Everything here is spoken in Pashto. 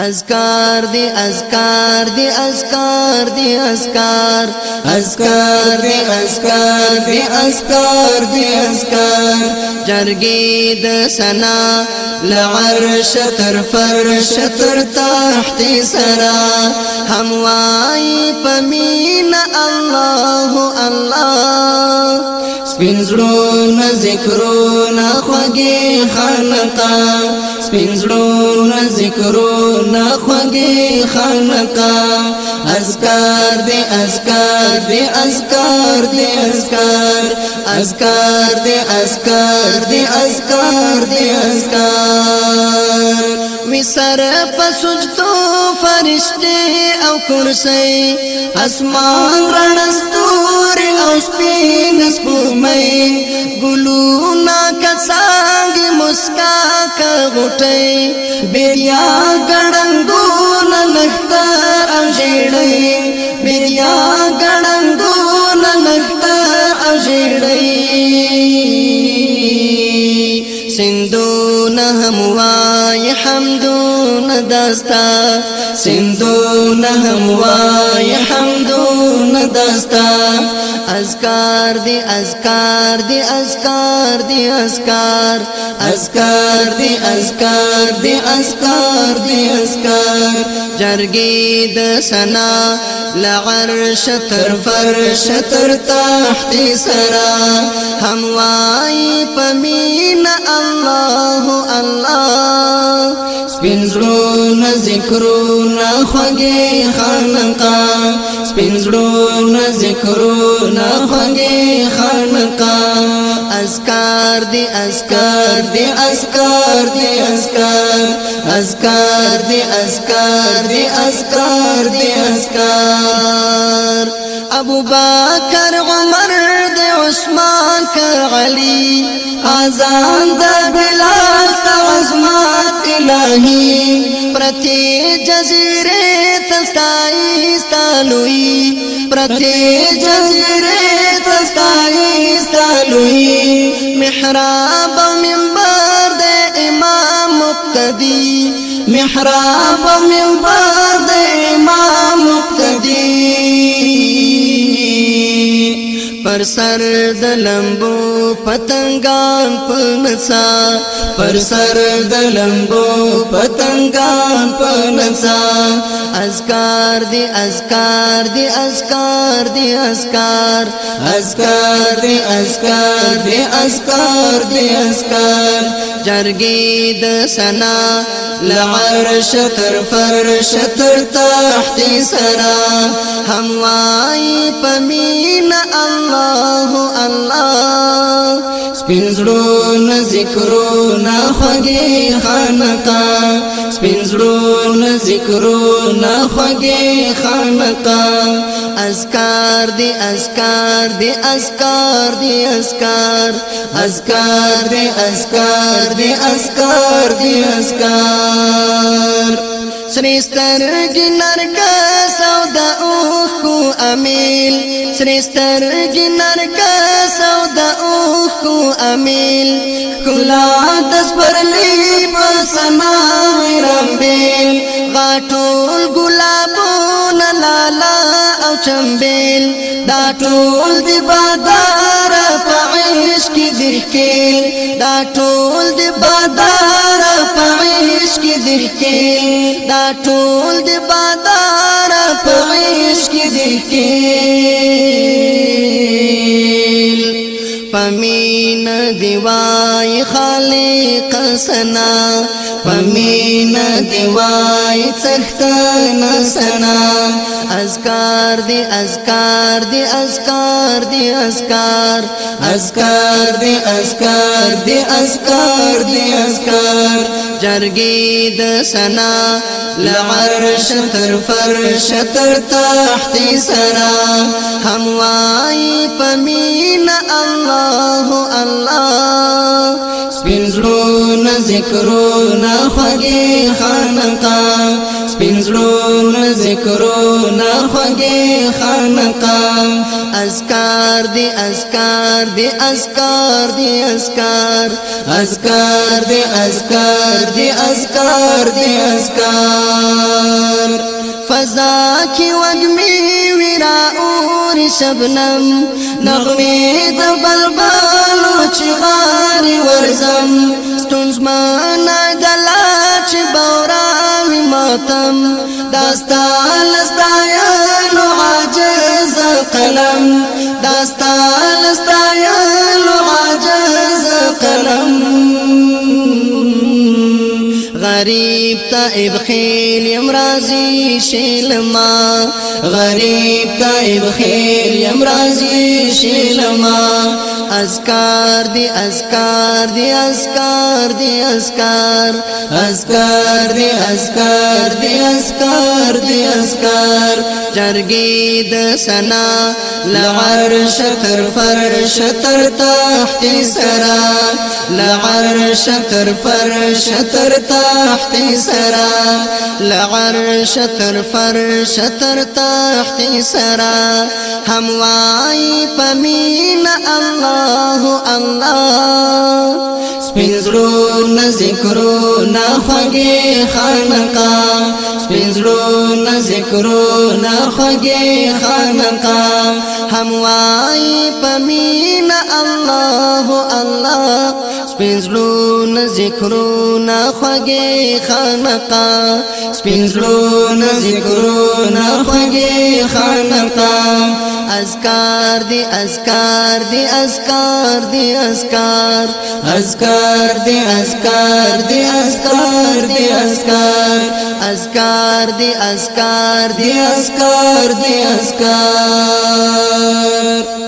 اذکار دی اذکار دی اذکار دی اذکار اذکار دی اذکار دی اذکار دی اذکار جرګي د سنا لعرش تر فرش تر تحت سرا وای پمین الله الله سپینزړو نه ذکرونه خوږي خانتا سپینزړو نه ذکرونه خوږي خانتا اذکار دې اذکار دې اذکار دې اذکار اذکار دې اذکار دې اذکار دې اذکار می سر پسجدو فرشته او کرسی اسمان رڼ ستوري او سپین سپومئی گلونا کسانگ مسکا کا غٹئی بیریا گڑنگونا نختار اجیڑئی بیریا گڑنگونا نختار اجیڑئی سندونا ہموائی حمدونا داستا سندو نه هموای حمدو نه دستا اذکار دی اذکار دی اذکار دی اذکار اذکار دی اذکار دی اذکار دی اذکار جرګي د سنا لعرش تر فرش تر تحت سرا هموای پمین الله الله سپینزړو نه ذکرونه خوږې خانقا سپینزړو نه ذکرونه خوږې خانقا اسکار دی اسکار دی اسکار دی اسکار اسکار دی اسکار دی اسکار دی اسکار ابو بکر عمر دی عثمان کر علی اذان د بلال ते پرتي तसाई सालु प्रते محراب منبر सालु امام में محراب منبر में پر سر د لمبو پتنګان په نڅا پر سر د لمبو پتنګان په نڅا اذکار دی اذکار دی اذکار دی اذکار اذکار دی اذکار دی اذکار دی اذکار جرګي د سنا لعرش تر فرش تر تحت سرا هموای پمین الله الله الله سپینزړو نه ذکرونه خوږي خانقا سپینزړو نه ذکرونه خوږي خانقا اذکار دی اذکار دی اذکار دی اذکار اذکار دی اذکار دی اذکار دی اذکار سرستر گنر کا سودا اوخ کو امیل سرستر گنر کا سودا اوخ کو امیل کلا دس پر لی بسما رمبیل غاٹول گلابون لالا او چمبیل دا ټول دی بادار درکیل دا ټول دی بادار پویش کی درکیل دا ټول دی بادار پویش کی درکیل پمین دیوای خالق سنا پمینا دیوای چختانا سنا اذکار دی اذکار دی اذکار دی اذکار اذکار دی اذکار دی اذکار دی اذکار د سنا لعرش تر فرش تر تحت سنا هموای پمینا الله الله سپین زړه زړونه ذکرونه خوږې خانقا سپین زړونه ذکرونه خوږې خانقا اذکار دی اذکار دی اذکار دی اذکار اذکار دی اذکار دی اذکار دی اذکار فضا کی وږمې ویرا اور شبنم نغمه د بلبل چغار دشمن دلا چې بورا ماتم داستا لستایانو عاجز قلم غریب تا ابخیل امرازی شیلما غریب تا ابخیل امرازی شیلما اذکار دی اذکار دی اذکار دی اذکار اذکار دی اذکار دی اذکار دی اذکار جرګی د سنا لعر شتر فرش تر تحت سرا لعر شتر فرش تر تحت تحتی سرا لعرش تر فرش تر تحتی سرا هم واي پمین الله الله سپینزرو نذکرو نخوگی خانقا سپینزرو ذکرون ذکرون خوږی خانقا هموای پمین الله الله سپینزلون ذکرون خوږی خانقا سپینزلون ذکرون خوږی خانقا اذکار دی اذکار دی اذکار دی اذکار اذکار دی اذکار دی اذکار دی اذکار اذکار دی اذکار دی اذکار دی اذکار